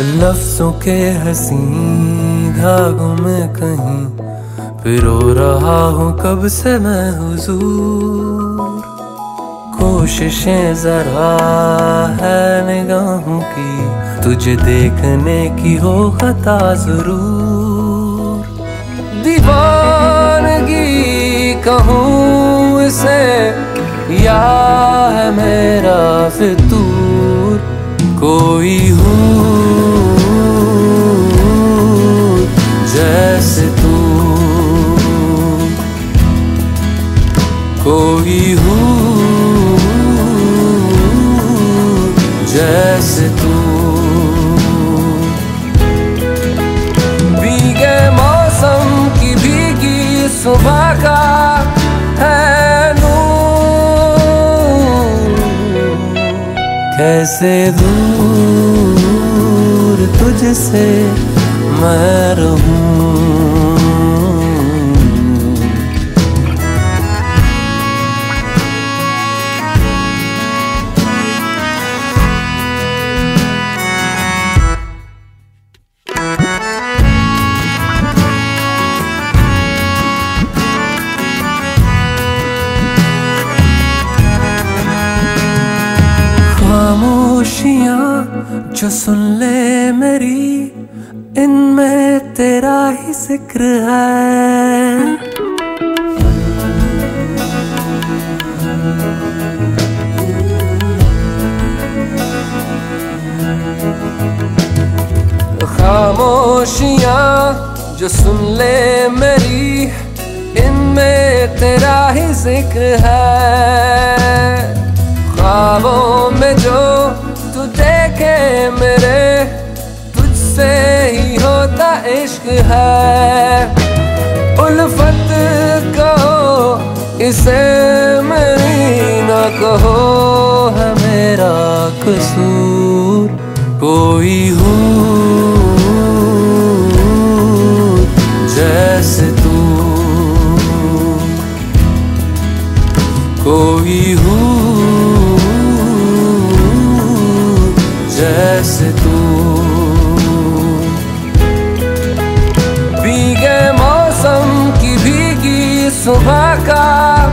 लफ्जों के हसी धागों में कहीं पिरो रहा हूँ कब से मैं हुजूर। कोशिशें जरा है निगाहों की, तुझे देखने की हो खता ज़रूर। दीवानगी कहूँ इसे, या है मेरा फितूर। कोई हूँ कोई हूँ, जैसे तू। भीगे मौसम की भीगी सुबह का है कैसे दूर तुझसे मैं रहूँ? जो सुन ले मेरी, इनमें तेरा ही ज़िक्र है। खामोशियाँ जो सुन ले मेरी, इनमें तेरा ही ज़िक्र है। इश्क है। उल्फत कहो, इसे मेरी ना कहो, है मेरा कसूर, कोई हूँ जैसे तू। कोई हूँ जैसे तू भीगे